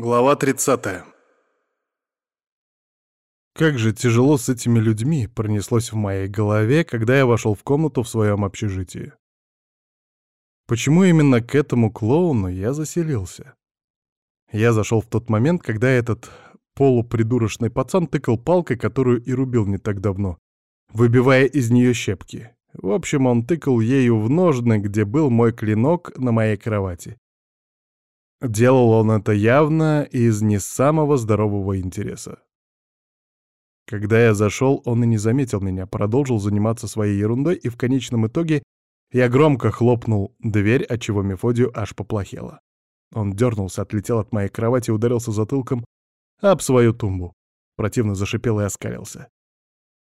Глава 30. Как же тяжело с этими людьми пронеслось в моей голове, когда я вошел в комнату в своем общежитии. Почему именно к этому клоуну я заселился? Я зашел в тот момент, когда этот полупридурочный пацан тыкал палкой, которую и рубил не так давно, выбивая из нее щепки. В общем, он тыкал ею в ножны, где был мой клинок на моей кровати. Делал он это явно из не самого здорового интереса. Когда я зашел, он и не заметил меня, продолжил заниматься своей ерундой, и в конечном итоге я громко хлопнул дверь, отчего Мефодию аж поплохело. Он дернулся, отлетел от моей кровати и ударился затылком об свою тумбу. Противно зашипел и оскалился.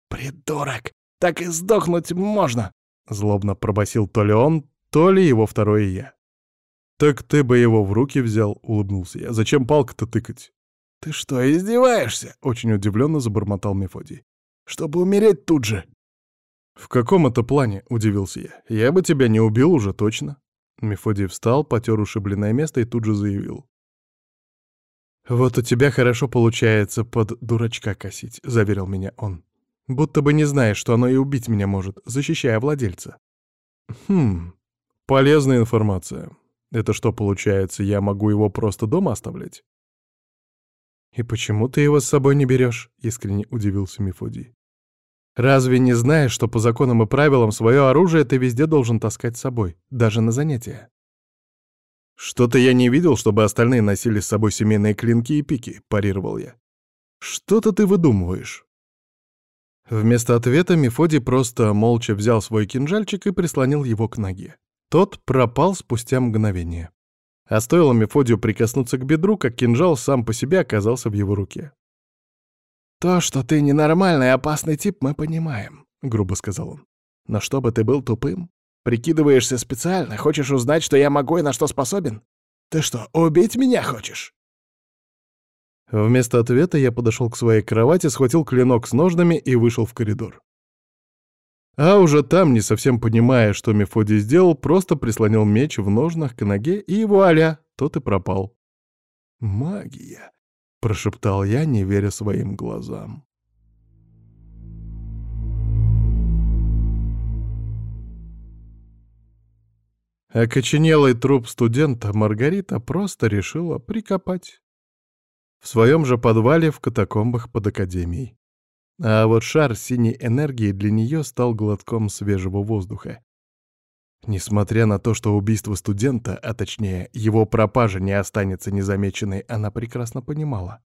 «Придурок! Так и сдохнуть можно!» Злобно пробасил то ли он, то ли его второе я. «Так ты бы его в руки взял», — улыбнулся я. «Зачем палка-то тыкать?» «Ты что, издеваешься?» — очень удивленно забормотал Мефодий. «Чтобы умереть тут же». «В каком это плане?» — удивился я. «Я бы тебя не убил уже точно». Мефодий встал, потер ушибленное место и тут же заявил. «Вот у тебя хорошо получается под дурачка косить», — заверил меня он. «Будто бы не знаешь, что оно и убить меня может, защищая владельца». «Хм, полезная информация. Это что, получается, я могу его просто дома оставлять? «И почему ты его с собой не берешь?» — искренне удивился Мефодий. «Разве не знаешь, что по законам и правилам свое оружие ты везде должен таскать с собой, даже на занятия?» «Что-то я не видел, чтобы остальные носили с собой семейные клинки и пики», — парировал я. «Что-то ты выдумываешь». Вместо ответа Мефодий просто молча взял свой кинжальчик и прислонил его к ноге. Тот пропал спустя мгновение. А стоило Мефодию прикоснуться к бедру, как кинжал сам по себе оказался в его руке. «То, что ты ненормальный и опасный тип, мы понимаем», — грубо сказал он. «Но чтобы ты был тупым, прикидываешься специально, хочешь узнать, что я могу и на что способен? Ты что, убить меня хочешь?» Вместо ответа я подошел к своей кровати, схватил клинок с ножнами и вышел в коридор. А уже там, не совсем понимая, что Мефодий сделал, просто прислонил меч в ножнах к ноге, и вуаля, тот и пропал. «Магия!» — прошептал я, не веря своим глазам. Окоченелый труп студента Маргарита просто решила прикопать. В своем же подвале в катакомбах под академией. А вот шар синей энергии для нее стал глотком свежего воздуха. Несмотря на то, что убийство студента, а точнее его пропажа не останется незамеченной, она прекрасно понимала.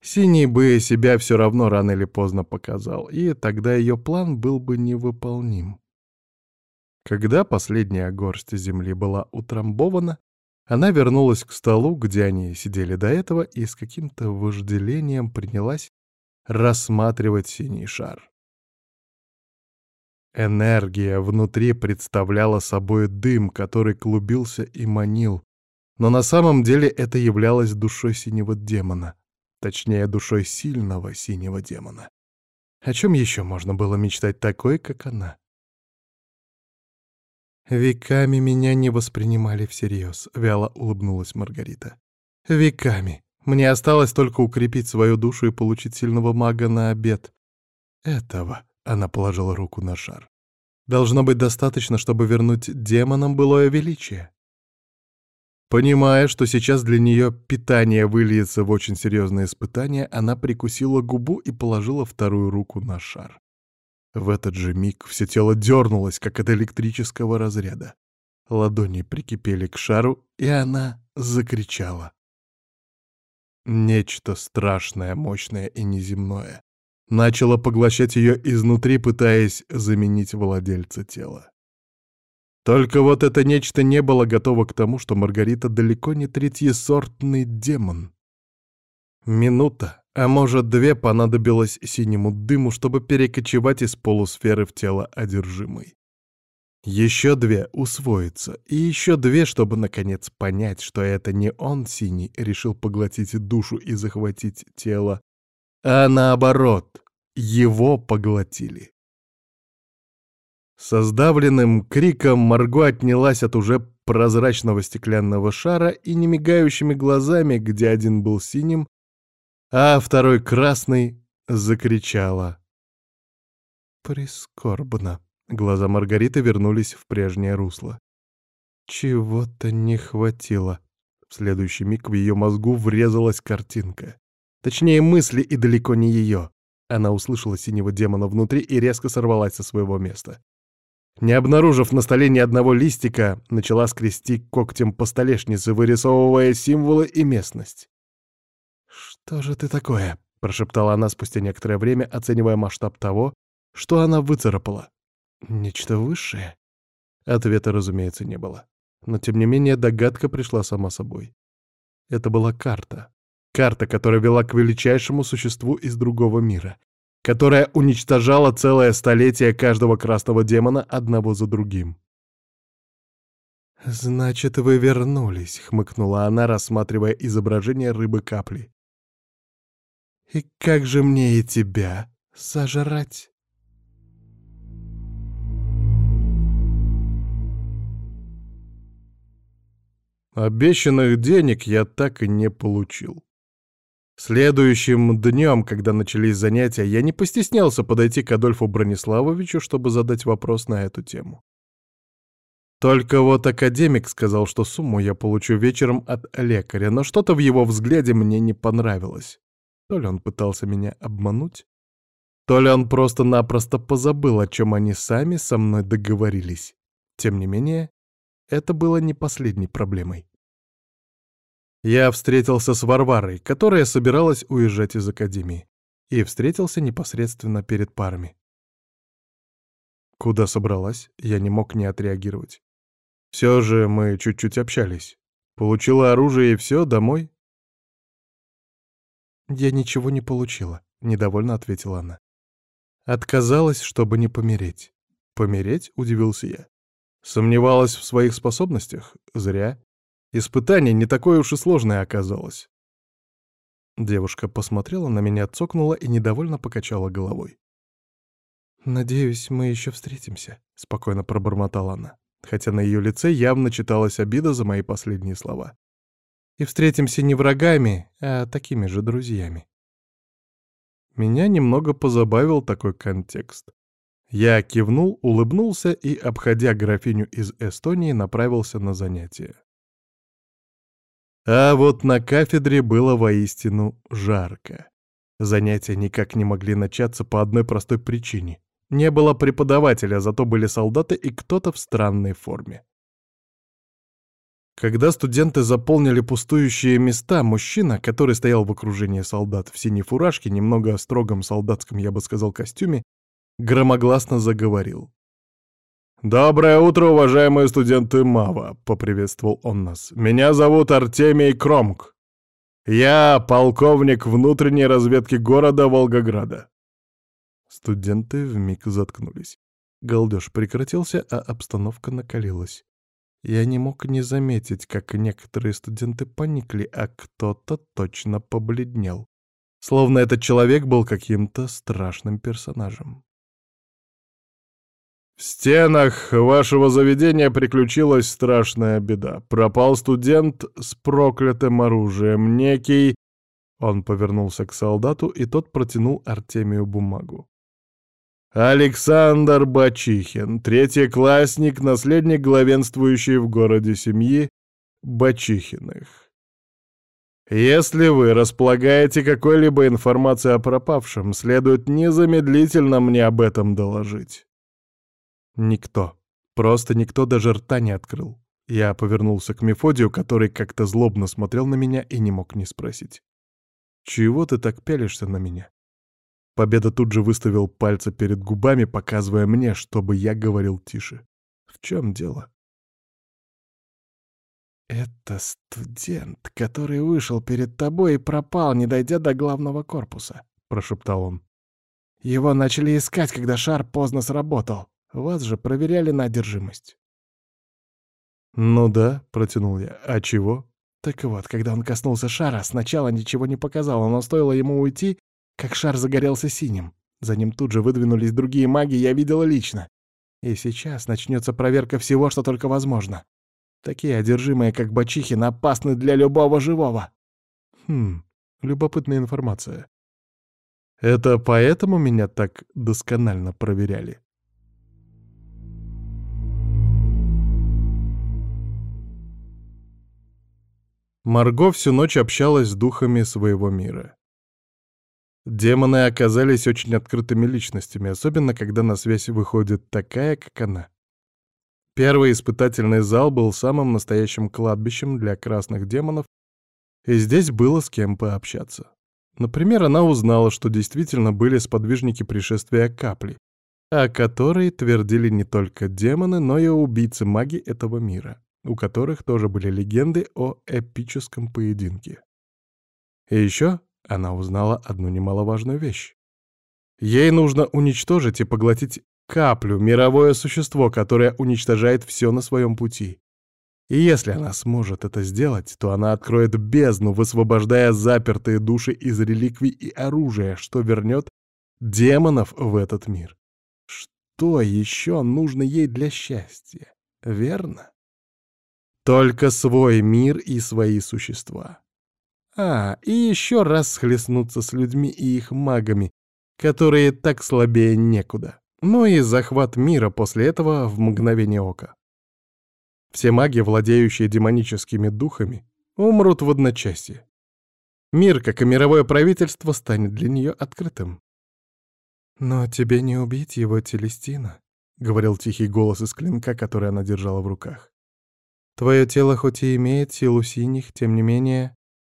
Синий бы себя все равно рано или поздно показал, и тогда ее план был бы невыполним. Когда последняя горсть земли была утрамбована, она вернулась к столу, где они сидели до этого, и с каким-то вожделением принялась рассматривать синий шар. Энергия внутри представляла собой дым, который клубился и манил, но на самом деле это являлось душой синего демона, точнее, душой сильного синего демона. О чем еще можно было мечтать такой, как она? «Веками меня не воспринимали всерьез», — вяло улыбнулась Маргарита. «Веками. Мне осталось только укрепить свою душу и получить сильного мага на обед. Этого она положила руку на шар. Должно быть достаточно, чтобы вернуть демонам былое величие. Понимая, что сейчас для нее питание выльется в очень серьезное испытание, она прикусила губу и положила вторую руку на шар. В этот же миг все тело дернулось, как от электрического разряда. Ладони прикипели к шару, и она закричала. Нечто страшное, мощное и неземное начало поглощать ее изнутри, пытаясь заменить владельца тела. Только вот это нечто не было готово к тому, что Маргарита далеко не третьесортный демон. Минута, а может две понадобилось синему дыму, чтобы перекочевать из полусферы в тело одержимой. Еще две усвоиться, и еще две, чтобы наконец понять, что это не он, Синий, решил поглотить душу и захватить тело, а наоборот, его поглотили. Со сдавленным криком Марго отнялась от уже прозрачного стеклянного шара и немигающими глазами, где один был синим, а второй красный, закричала. Прискорбно. Глаза Маргариты вернулись в прежнее русло. Чего-то не хватило. В следующий миг в ее мозгу врезалась картинка. Точнее, мысли и далеко не ее. Она услышала синего демона внутри и резко сорвалась со своего места. Не обнаружив на столе ни одного листика, начала скрести когтем по столешнице, вырисовывая символы и местность. «Что же ты такое?» — прошептала она спустя некоторое время, оценивая масштаб того, что она выцарапала. «Нечто высшее?» Ответа, разумеется, не было. Но, тем не менее, догадка пришла сама собой. Это была карта. Карта, которая вела к величайшему существу из другого мира. Которая уничтожала целое столетие каждого красного демона одного за другим. «Значит, вы вернулись», — хмыкнула она, рассматривая изображение рыбы-капли. «И как же мне и тебя сожрать?» Обещанных денег я так и не получил. Следующим днем, когда начались занятия, я не постеснялся подойти к Адольфу Брониславовичу, чтобы задать вопрос на эту тему. Только вот академик сказал, что сумму я получу вечером от лекаря, но что-то в его взгляде мне не понравилось. То ли он пытался меня обмануть, то ли он просто-напросто позабыл, о чем они сами со мной договорились. Тем не менее, это было не последней проблемой. Я встретился с Варварой, которая собиралась уезжать из академии, и встретился непосредственно перед парами. Куда собралась, я не мог не отреагировать. Все же мы чуть-чуть общались. Получила оружие и все, домой? Я ничего не получила, недовольно ответила она. Отказалась, чтобы не помереть. Помереть? Удивился я. Сомневалась в своих способностях? Зря. Испытание не такое уж и сложное оказалось. Девушка посмотрела на меня, цокнула и недовольно покачала головой. «Надеюсь, мы еще встретимся», — спокойно пробормотала она, хотя на ее лице явно читалась обида за мои последние слова. «И встретимся не врагами, а такими же друзьями». Меня немного позабавил такой контекст. Я кивнул, улыбнулся и, обходя графиню из Эстонии, направился на занятия. А вот на кафедре было воистину жарко. Занятия никак не могли начаться по одной простой причине. Не было преподавателя, зато были солдаты и кто-то в странной форме. Когда студенты заполнили пустующие места, мужчина, который стоял в окружении солдат в синей фуражке, немного строгом солдатском, я бы сказал, костюме, громогласно заговорил. «Доброе утро, уважаемые студенты МАВА», — поприветствовал он нас. «Меня зовут Артемий Кромк. Я полковник внутренней разведки города Волгограда». Студенты вмиг заткнулись. Галдеж прекратился, а обстановка накалилась. Я не мог не заметить, как некоторые студенты поникли, а кто-то точно побледнел. Словно этот человек был каким-то страшным персонажем. В стенах вашего заведения приключилась страшная беда. Пропал студент с проклятым оружием, некий... Он повернулся к солдату, и тот протянул Артемию бумагу. Александр Бачихин, третий классник, наследник главенствующей в городе семьи Бачихиных. Если вы располагаете какой-либо информацией о пропавшем, следует незамедлительно мне об этом доложить. Никто. Просто никто даже рта не открыл. Я повернулся к Мефодию, который как-то злобно смотрел на меня и не мог не спросить. «Чего ты так пялишься на меня?» Победа тут же выставил пальцы перед губами, показывая мне, чтобы я говорил тише. «В чем дело?» «Это студент, который вышел перед тобой и пропал, не дойдя до главного корпуса», — прошептал он. «Его начали искать, когда шар поздно сработал. Вас же проверяли на одержимость». «Ну да», — протянул я. «А чего?» Так вот, когда он коснулся шара, сначала ничего не показало, но стоило ему уйти, как шар загорелся синим. За ним тут же выдвинулись другие маги, я видела лично. И сейчас начнется проверка всего, что только возможно. Такие одержимые, как Бачихин, опасны для любого живого. Хм, любопытная информация. Это поэтому меня так досконально проверяли? Марго всю ночь общалась с духами своего мира. Демоны оказались очень открытыми личностями, особенно когда на связь выходит такая, как она. Первый испытательный зал был самым настоящим кладбищем для красных демонов, и здесь было с кем пообщаться. Например, она узнала, что действительно были сподвижники пришествия капли, о которой твердили не только демоны, но и убийцы маги этого мира у которых тоже были легенды о эпическом поединке. И еще она узнала одну немаловажную вещь. Ей нужно уничтожить и поглотить каплю, мировое существо, которое уничтожает все на своем пути. И если она сможет это сделать, то она откроет бездну, высвобождая запертые души из реликвий и оружия, что вернет демонов в этот мир. Что еще нужно ей для счастья, верно? Только свой мир и свои существа. А, и еще раз схлестнуться с людьми и их магами, которые так слабее некуда. Ну и захват мира после этого в мгновение ока. Все маги, владеющие демоническими духами, умрут в одночасье. Мир, как и мировое правительство, станет для нее открытым. «Но тебе не убить его, Телестина», — говорил тихий голос из клинка, который она держала в руках. Твое тело хоть и имеет силу синих, тем не менее,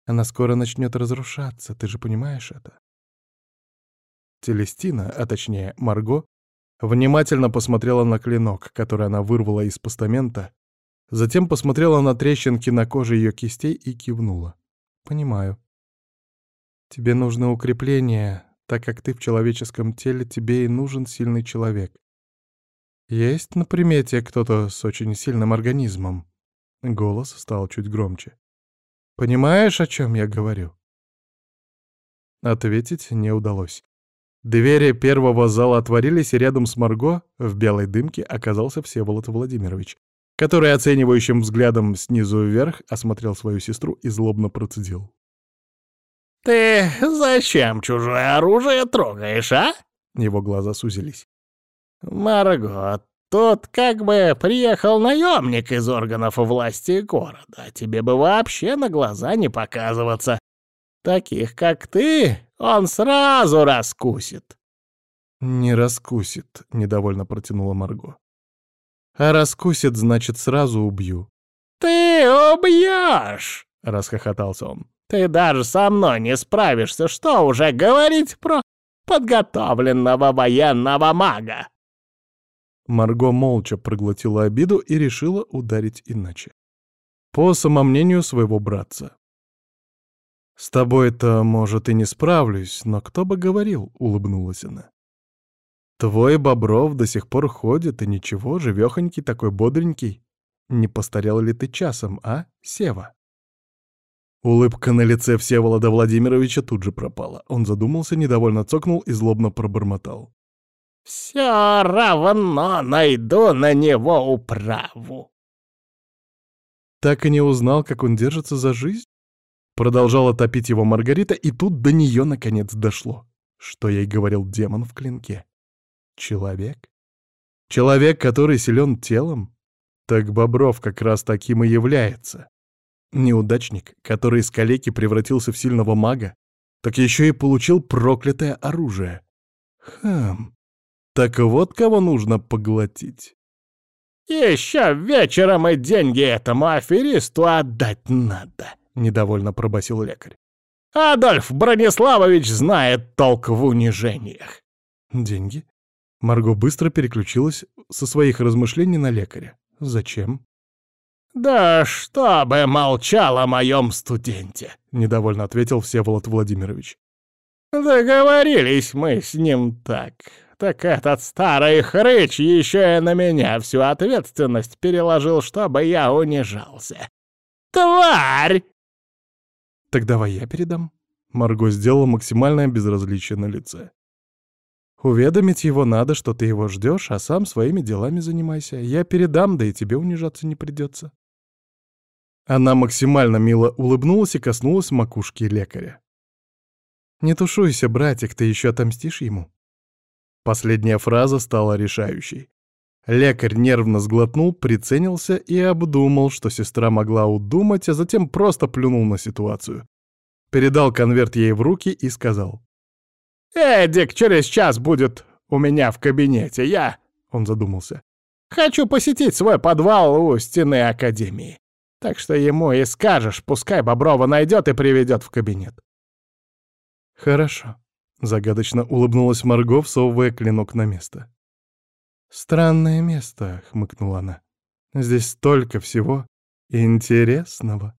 она скоро начнет разрушаться, ты же понимаешь это? Телестина, а точнее Марго, внимательно посмотрела на клинок, который она вырвала из постамента, затем посмотрела на трещинки на коже ее кистей и кивнула. «Понимаю. Тебе нужно укрепление, так как ты в человеческом теле, тебе и нужен сильный человек. Есть на примете кто-то с очень сильным организмом?» Голос стал чуть громче. «Понимаешь, о чем я говорю?» Ответить не удалось. Двери первого зала отворились, и рядом с Марго в белой дымке оказался Всеволод Владимирович, который оценивающим взглядом снизу вверх осмотрел свою сестру и злобно процедил. «Ты зачем чужое оружие трогаешь, а?» Его глаза сузились. «Марго, Тут как бы приехал наемник из органов власти города. Тебе бы вообще на глаза не показываться. Таких, как ты, он сразу раскусит. «Не раскусит», — недовольно протянула Марго. «А раскусит, значит, сразу убью». «Ты убьешь!» — расхохотался он. «Ты даже со мной не справишься, что уже говорить про подготовленного военного мага!» Марго молча проглотила обиду и решила ударить иначе. По самомнению своего братца. «С тобой-то, может, и не справлюсь, но кто бы говорил», — улыбнулась она. «Твой Бобров до сих пор ходит, и ничего, живёхонький такой бодренький. Не постарел ли ты часом, а, Сева?» Улыбка на лице Всеволода Владимировича тут же пропала. Он задумался, недовольно цокнул и злобно пробормотал. Все равно найду на него управу. Так и не узнал, как он держится за жизнь? Продолжала топить его Маргарита, и тут до нее наконец дошло. Что ей говорил демон в клинке? Человек? Человек, который силен телом? Так Бобров как раз таким и является. Неудачник, который из калеки превратился в сильного мага, так еще и получил проклятое оружие. Хм, так вот кого нужно поглотить. «Еще вечером и деньги этому аферисту отдать надо», — недовольно пробасил лекарь. «Адольф Брониславович знает толк в унижениях». «Деньги?» Марго быстро переключилась со своих размышлений на лекаря. «Зачем?» «Да чтобы молчал о моем студенте», — недовольно ответил Всеволод Владимирович. «Договорились мы с ним так так этот старый хрыч еще и на меня всю ответственность переложил, чтобы я унижался. Тварь!» «Так давай я передам». Марго сделала максимальное безразличие на лице. «Уведомить его надо, что ты его ждешь, а сам своими делами занимайся. Я передам, да и тебе унижаться не придется». Она максимально мило улыбнулась и коснулась макушки лекаря. «Не тушуйся, братик, ты еще отомстишь ему?» Последняя фраза стала решающей. Лекарь нервно сглотнул, приценился и обдумал, что сестра могла удумать, а затем просто плюнул на ситуацию. Передал конверт ей в руки и сказал. «Эдик через час будет у меня в кабинете. Я...» — он задумался. «Хочу посетить свой подвал у стены Академии. Так что ему и скажешь, пускай Боброва найдет и приведет в кабинет». «Хорошо», — загадочно улыбнулась Марго, всовывая клинок на место. «Странное место», — хмыкнула она. «Здесь столько всего интересного».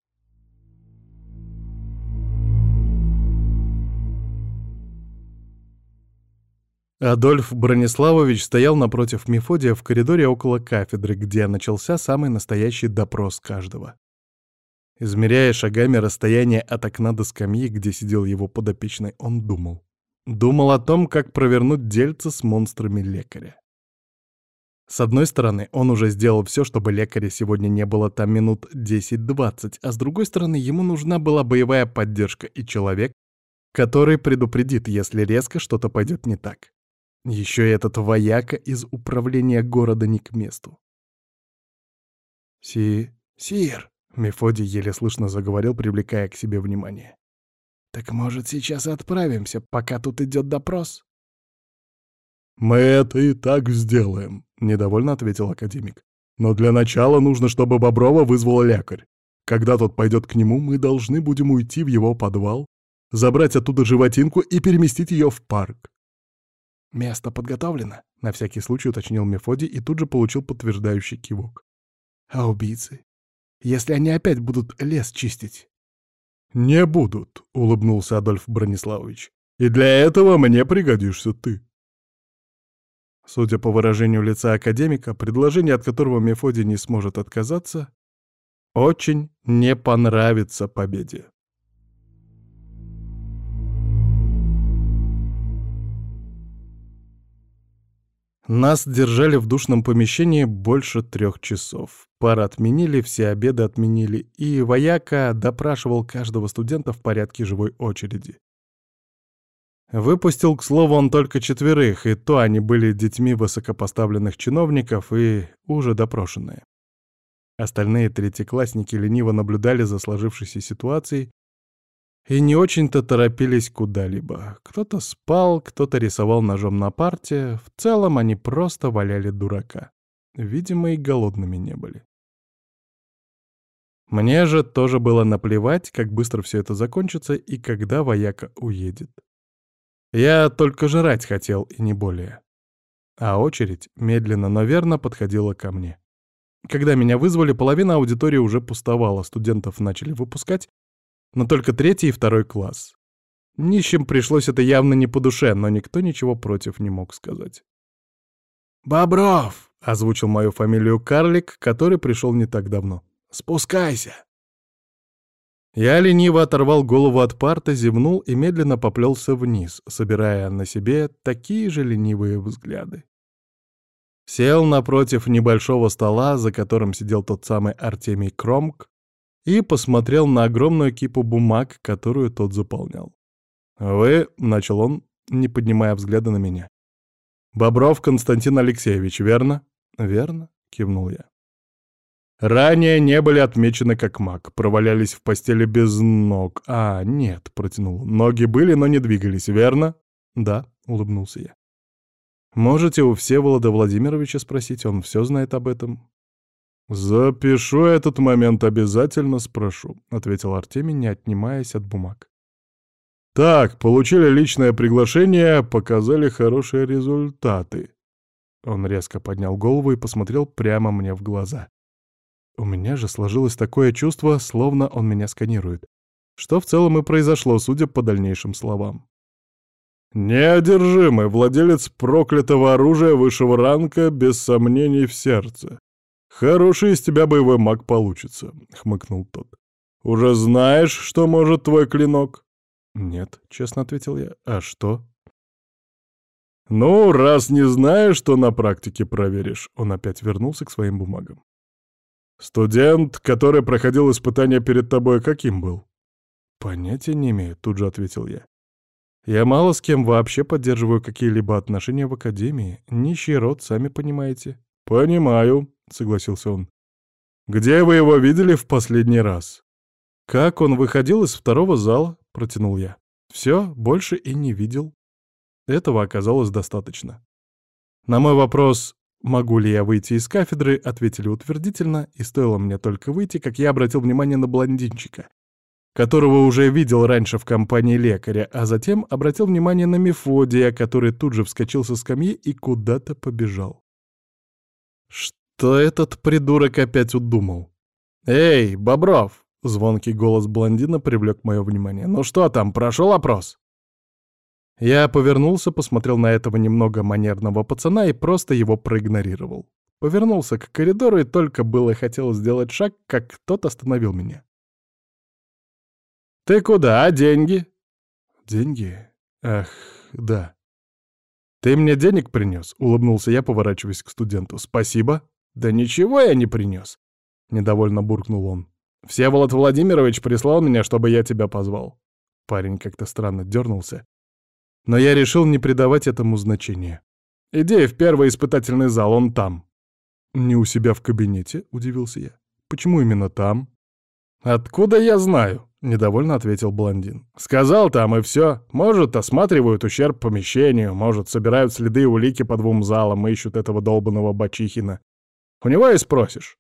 Адольф Брониславович стоял напротив Мефодия в коридоре около кафедры, где начался самый настоящий допрос каждого. Измеряя шагами расстояние от окна до скамьи, где сидел его подопечный, он думал. Думал о том, как провернуть дельце с монстрами лекаря. С одной стороны, он уже сделал все, чтобы лекаря сегодня не было там минут 10-20, а с другой стороны, ему нужна была боевая поддержка и человек, который предупредит, если резко что-то пойдет не так. Еще и этот вояка из управления города не к месту. «Си... Сир!» — Мефодий еле слышно заговорил, привлекая к себе внимание. «Так, может, сейчас отправимся, пока тут идет допрос?» «Мы это и так сделаем», — недовольно ответил академик. «Но для начала нужно, чтобы Боброва вызвал лекарь. Когда тот пойдет к нему, мы должны будем уйти в его подвал, забрать оттуда животинку и переместить ее в парк. «Место подготовлено», — на всякий случай уточнил Мефодий и тут же получил подтверждающий кивок. «А убийцы? Если они опять будут лес чистить?» «Не будут», — улыбнулся Адольф Брониславович. «И для этого мне пригодишься ты». Судя по выражению лица академика, предложение, от которого Мефодий не сможет отказаться, очень не понравится победе. Нас держали в душном помещении больше трех часов. Пары отменили, все обеды отменили, и вояка допрашивал каждого студента в порядке живой очереди. Выпустил, к слову, он только четверых, и то они были детьми высокопоставленных чиновников и уже допрошенные. Остальные третьеклассники лениво наблюдали за сложившейся ситуацией и не очень-то торопились куда-либо. Кто-то спал, кто-то рисовал ножом на парте, в целом они просто валяли дурака. Видимо, и голодными не были. Мне же тоже было наплевать, как быстро все это закончится и когда вояка уедет. Я только жрать хотел, и не более. А очередь медленно, но верно подходила ко мне. Когда меня вызвали, половина аудитории уже пустовала, студентов начали выпускать, но только третий и второй класс. Нищим пришлось это явно не по душе, но никто ничего против не мог сказать. «Бобров!» — озвучил мою фамилию карлик, который пришел не так давно. «Спускайся!» Я лениво оторвал голову от парты, зевнул и медленно поплелся вниз, собирая на себе такие же ленивые взгляды. Сел напротив небольшого стола, за которым сидел тот самый Артемий Кромк, и посмотрел на огромную кипу бумаг, которую тот заполнял. «Вы», — начал он, не поднимая взгляда на меня. «Бобров Константин Алексеевич, верно?» «Верно», — кивнул я. «Ранее не были отмечены как маг, провалялись в постели без ног. А, нет», — протянул. «Ноги были, но не двигались, верно?» «Да», — улыбнулся я. «Можете у Всеволода Владимировича спросить, он все знает об этом. «Запишу этот момент, обязательно спрошу», — ответил Артемий, не отнимаясь от бумаг. «Так, получили личное приглашение, показали хорошие результаты». Он резко поднял голову и посмотрел прямо мне в глаза. У меня же сложилось такое чувство, словно он меня сканирует. Что в целом и произошло, судя по дальнейшим словам. «Неодержимый, владелец проклятого оружия высшего ранга, без сомнений в сердце. «Хороший из тебя боевой маг получится», — хмыкнул тот. «Уже знаешь, что может твой клинок?» «Нет», — честно ответил я. «А что?» «Ну, раз не знаешь, то на практике проверишь». Он опять вернулся к своим бумагам. «Студент, который проходил испытание перед тобой, каким был?» «Понятия не имею», — тут же ответил я. «Я мало с кем вообще поддерживаю какие-либо отношения в академии. Нищий род, сами понимаете». «Понимаю», — согласился он. «Где вы его видели в последний раз?» «Как он выходил из второго зала?» — протянул я. «Все, больше и не видел». Этого оказалось достаточно. На мой вопрос «Могу ли я выйти из кафедры?» ответили утвердительно, и стоило мне только выйти, как я обратил внимание на блондинчика, которого уже видел раньше в компании лекаря, а затем обратил внимание на Мефодия, который тут же вскочил со скамьи и куда-то побежал. Что этот придурок опять удумал? «Эй, Бобров!» — звонкий голос блондина привлек мое внимание. «Ну что там, прошел опрос?» Я повернулся, посмотрел на этого немного манерного пацана и просто его проигнорировал. Повернулся к коридору и только было хотел сделать шаг, как тот остановил меня. «Ты куда, а деньги?» «Деньги? Ах, да». «Ты мне денег принес?» — улыбнулся я, поворачиваясь к студенту. «Спасибо». «Да ничего я не принес», — недовольно буркнул он. «Всеволод Владимирович прислал меня, чтобы я тебя позвал». Парень как-то странно дернулся, но я решил не придавать этому значения. «Иди в первый испытательный зал, он там». «Не у себя в кабинете?» — удивился я. «Почему именно там?» «Откуда я знаю?» — недовольно ответил блондин. «Сказал там, и все. Может, осматривают ущерб помещению, может, собирают следы и улики по двум залам и ищут этого долбанного Бачихина. У него и спросишь».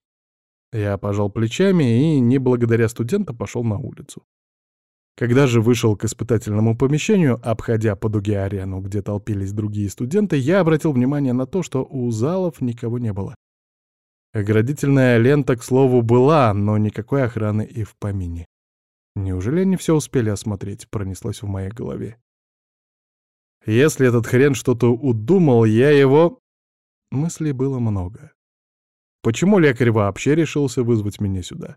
Я пожал плечами и, не благодаря студента, пошел на улицу. Когда же вышел к испытательному помещению, обходя по дуге арену, где толпились другие студенты, я обратил внимание на то, что у залов никого не было. Оградительная лента, к слову, была, но никакой охраны и в помине. Неужели они все успели осмотреть, пронеслось в моей голове. Если этот хрен что-то удумал, я его... Мыслей было много. Почему лекарь вообще решился вызвать меня сюда?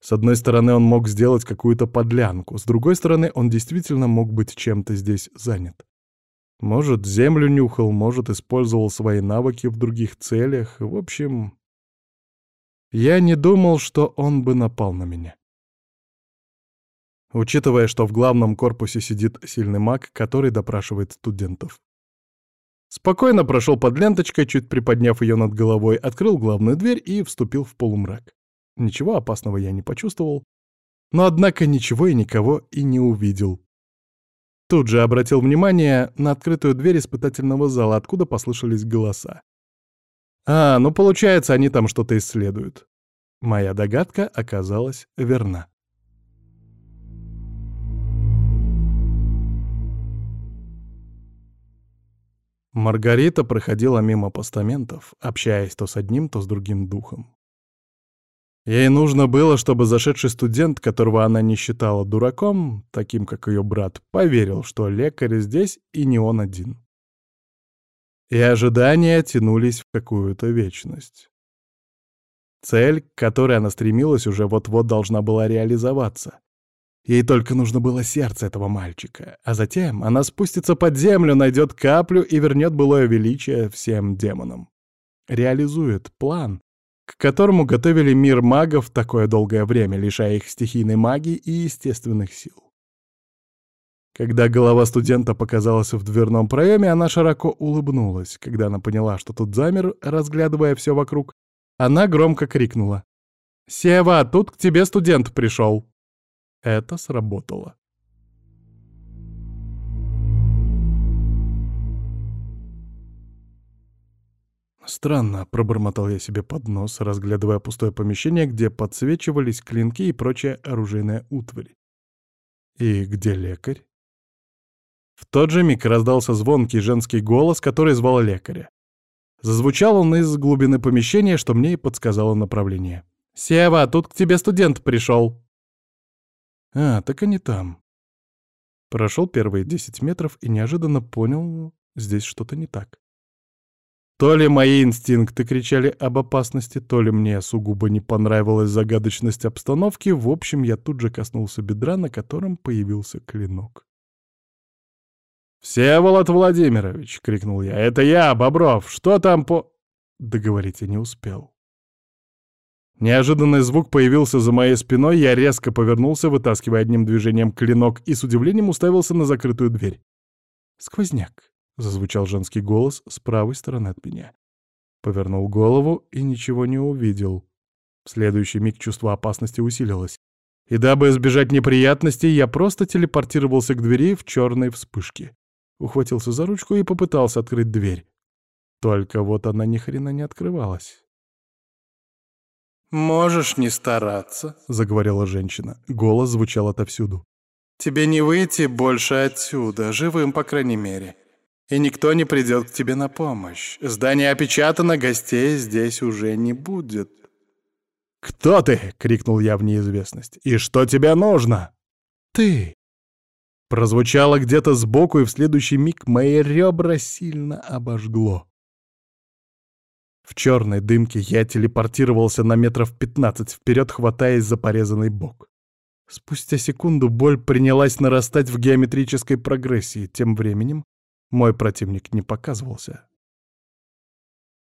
С одной стороны, он мог сделать какую-то подлянку, с другой стороны, он действительно мог быть чем-то здесь занят. Может, землю нюхал, может, использовал свои навыки в других целях. В общем, я не думал, что он бы напал на меня. Учитывая, что в главном корпусе сидит сильный маг, который допрашивает студентов. Спокойно прошел под ленточкой, чуть приподняв ее над головой, открыл главную дверь и вступил в полумрак. Ничего опасного я не почувствовал, но однако ничего и никого и не увидел. Тут же обратил внимание на открытую дверь испытательного зала, откуда послышались голоса. А, ну получается, они там что-то исследуют. Моя догадка оказалась верна. Маргарита проходила мимо постаментов, общаясь то с одним, то с другим духом. Ей нужно было, чтобы зашедший студент, которого она не считала дураком, таким как ее брат, поверил, что лекарь здесь и не он один. И ожидания тянулись в какую-то вечность. Цель, к которой она стремилась, уже вот-вот должна была реализоваться. Ей только нужно было сердце этого мальчика, а затем она спустится под землю, найдет каплю и вернет былое величие всем демонам. Реализует план, к которому готовили мир магов такое долгое время, лишая их стихийной магии и естественных сил. Когда голова студента показалась в дверном проеме, она широко улыбнулась. Когда она поняла, что тут замер, разглядывая все вокруг, она громко крикнула. «Сева, тут к тебе студент пришел!» Это сработало. Странно, пробормотал я себе под нос, разглядывая пустое помещение, где подсвечивались клинки и прочая оружейная утварь. И где лекарь? В тот же миг раздался звонкий женский голос, который звал лекаря. Зазвучал он из глубины помещения, что мне и подсказало направление. «Сева, тут к тебе студент пришел!» «А, так они там». Прошел первые десять метров и неожиданно понял, здесь что-то не так. То ли мои инстинкты кричали об опасности, то ли мне сугубо не понравилась загадочность обстановки, в общем, я тут же коснулся бедра, на котором появился клинок. «Всеволод Владимирович!» — крикнул я. «Это я, Бобров! Что там по...» Договорить я не успел. Неожиданный звук появился за моей спиной, я резко повернулся, вытаскивая одним движением клинок и с удивлением уставился на закрытую дверь. «Сквозняк», — зазвучал женский голос с правой стороны от меня. Повернул голову и ничего не увидел. В следующий миг чувство опасности усилилось. И дабы избежать неприятностей, я просто телепортировался к двери в черной вспышке. Ухватился за ручку и попытался открыть дверь. Только вот она ни хрена не открывалась. «Можешь не стараться», — заговорила женщина. Голос звучал отовсюду. «Тебе не выйти больше отсюда, живым, по крайней мере. И никто не придет к тебе на помощь. Здание опечатано, гостей здесь уже не будет». «Кто ты?» — крикнул я в неизвестность. «И что тебе нужно?» «Ты!» Прозвучало где-то сбоку, и в следующий миг мои ребра сильно обожгло. В черной дымке я телепортировался на метров пятнадцать вперед, хватаясь за порезанный бок. Спустя секунду боль принялась нарастать в геометрической прогрессии. Тем временем мой противник не показывался.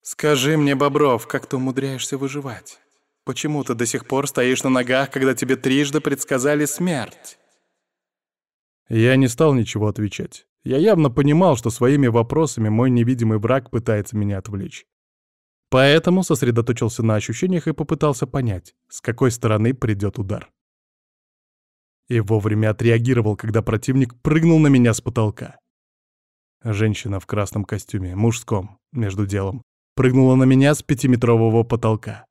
«Скажи мне, Бобров, как ты умудряешься выживать? Почему ты до сих пор стоишь на ногах, когда тебе трижды предсказали смерть?» Я не стал ничего отвечать. Я явно понимал, что своими вопросами мой невидимый враг пытается меня отвлечь. Поэтому сосредоточился на ощущениях и попытался понять, с какой стороны придет удар. И вовремя отреагировал, когда противник прыгнул на меня с потолка. Женщина в красном костюме, мужском, между делом, прыгнула на меня с пятиметрового потолка.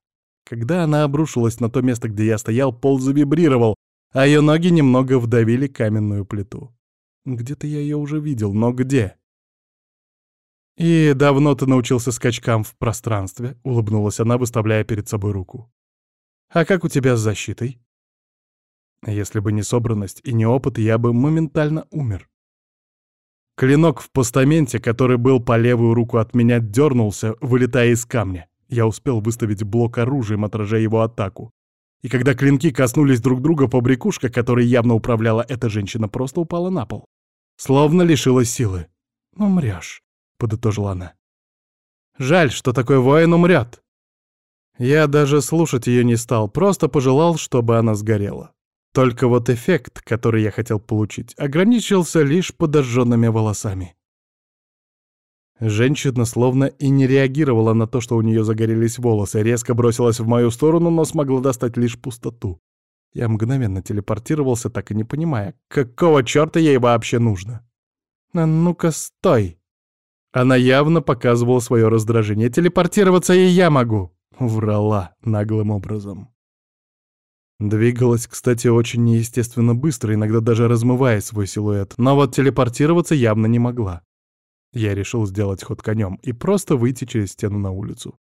Когда она обрушилась на то место, где я стоял, пол завибрировал, а ее ноги немного вдавили каменную плиту. Где-то я ее уже видел, но где? «И давно ты научился скачкам в пространстве?» — улыбнулась она, выставляя перед собой руку. «А как у тебя с защитой?» Если бы не собранность и не опыт, я бы моментально умер. Клинок в постаменте, который был по левую руку от меня, дернулся, вылетая из камня. Я успел выставить блок оружием, отражая его атаку. И когда клинки коснулись друг друга, побрякушка, которой явно управляла эта женщина, просто упала на пол. Словно лишилась силы. «Умрёшь», — подытожила она. «Жаль, что такой воин умрет». Я даже слушать ее не стал, просто пожелал, чтобы она сгорела. Только вот эффект, который я хотел получить, ограничился лишь подожженными волосами. Женщина словно и не реагировала на то, что у нее загорелись волосы, резко бросилась в мою сторону, но смогла достать лишь пустоту. Я мгновенно телепортировался, так и не понимая, какого черта ей вообще нужно. «А ну-ка, стой!» Она явно показывала свое раздражение. «Телепортироваться и я могу!» Врала наглым образом. Двигалась, кстати, очень неестественно быстро, иногда даже размывая свой силуэт, но вот телепортироваться явно не могла. Я решил сделать ход конем и просто выйти через стену на улицу.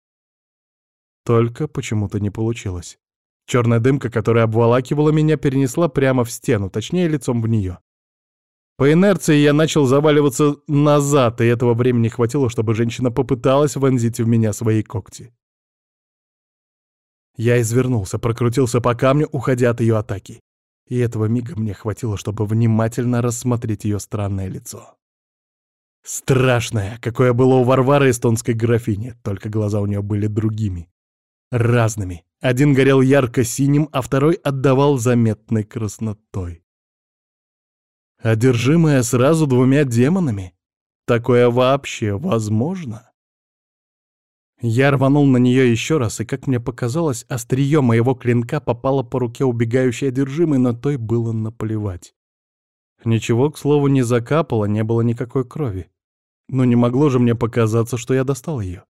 Только почему-то не получилось. Черная дымка, которая обволакивала меня, перенесла прямо в стену, точнее, лицом в нее. По инерции я начал заваливаться назад, и этого времени хватило, чтобы женщина попыталась вонзить в меня свои когти. Я извернулся, прокрутился по камню, уходя от ее атаки. И этого мига мне хватило, чтобы внимательно рассмотреть ее странное лицо. Страшное, какое было у Варвары эстонской графини, только глаза у нее были другими. Разными. Один горел ярко-синим, а второй отдавал заметной краснотой. Одержимая сразу двумя демонами? Такое вообще возможно? Я рванул на нее еще раз, и, как мне показалось, острие моего клинка попало по руке убегающей одержимой, но той было наплевать. Ничего, к слову, не закапало, не было никакой крови. Но не могло же мне показаться, что я достал ее.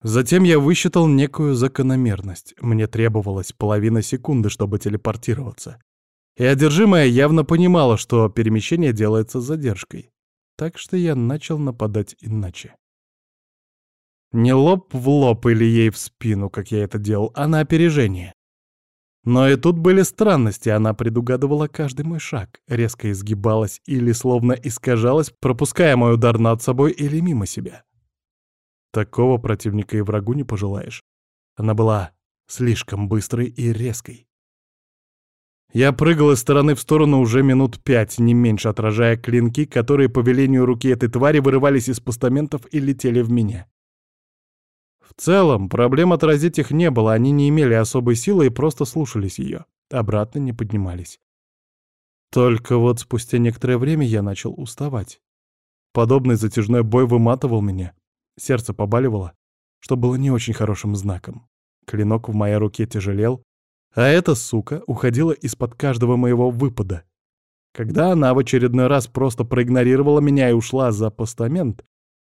Затем я высчитал некую закономерность. Мне требовалось половина секунды, чтобы телепортироваться. И одержимая явно понимала, что перемещение делается с задержкой. Так что я начал нападать иначе. Не лоб в лоб или ей в спину, как я это делал, а на опережение. Но и тут были странности, она предугадывала каждый мой шаг, резко изгибалась или словно искажалась, пропуская мой удар над собой или мимо себя. Такого противника и врагу не пожелаешь. Она была слишком быстрой и резкой. Я прыгал из стороны в сторону уже минут пять, не меньше отражая клинки, которые по велению руки этой твари вырывались из постаментов и летели в меня. В целом, проблем отразить их не было, они не имели особой силы и просто слушались ее, обратно не поднимались. Только вот спустя некоторое время я начал уставать. Подобный затяжной бой выматывал меня. Сердце побаливало, что было не очень хорошим знаком. Клинок в моей руке тяжелел, а эта сука уходила из-под каждого моего выпада. Когда она в очередной раз просто проигнорировала меня и ушла за постамент,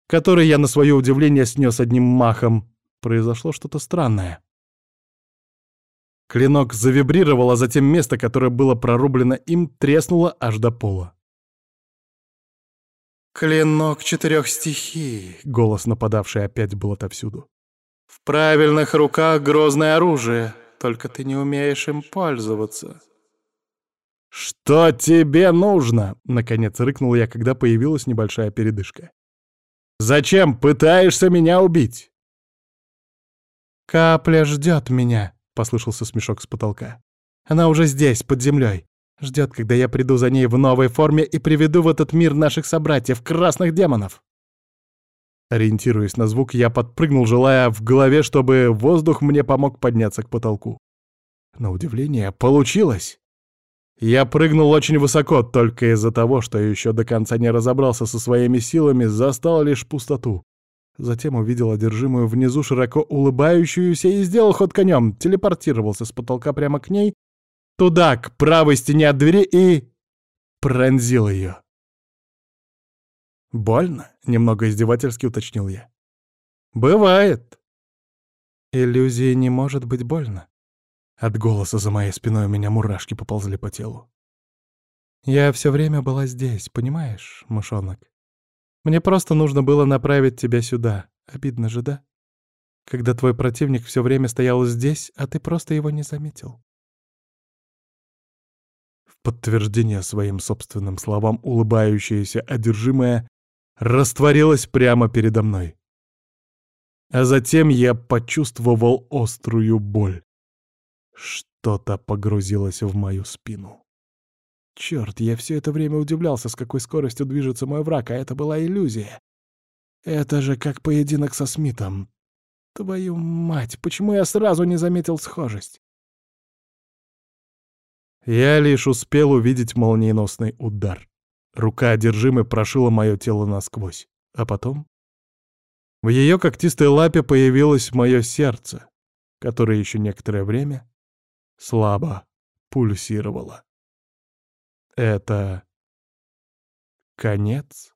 который я на свое удивление снес одним махом, произошло что-то странное. Клинок завибрировал, а затем место, которое было прорублено им, треснуло аж до пола. «Клинок четырех стихий», — голос нападавший опять был отовсюду. «В правильных руках грозное оружие, только ты не умеешь им пользоваться». «Что тебе нужно?» — наконец рыкнул я, когда появилась небольшая передышка. «Зачем пытаешься меня убить?» «Капля ждет меня», — послышался смешок с потолка. «Она уже здесь, под землей. Ждет, когда я приду за ней в новой форме и приведу в этот мир наших собратьев, красных демонов». Ориентируясь на звук, я подпрыгнул, желая в голове, чтобы воздух мне помог подняться к потолку. На удивление, получилось. Я прыгнул очень высоко, только из-за того, что еще до конца не разобрался со своими силами, застал лишь пустоту. Затем увидел одержимую внизу широко улыбающуюся и сделал ход конем, телепортировался с потолка прямо к ней, туда, к правой стене от двери и... пронзил ее. «Больно?» — немного издевательски уточнил я. «Бывает». «Иллюзии не может быть больно», от голоса за моей спиной у меня мурашки поползли по телу. «Я все время была здесь, понимаешь, мышонок? Мне просто нужно было направить тебя сюда. Обидно же, да? Когда твой противник все время стоял здесь, а ты просто его не заметил». В подтверждение своим собственным словам улыбающаяся одержимая растворилась прямо передо мной. А затем я почувствовал острую боль. Что-то погрузилось в мою спину. Черт, я все это время удивлялся, с какой скоростью движется мой враг, а это была иллюзия. Это же как поединок со Смитом. Твою мать, почему я сразу не заметил схожесть? Я лишь успел увидеть молниеносный удар. Рука одержимой прошила мое тело насквозь. А потом... В ее когтистой лапе появилось мое сердце, которое еще некоторое время слабо пульсировала. Это конец?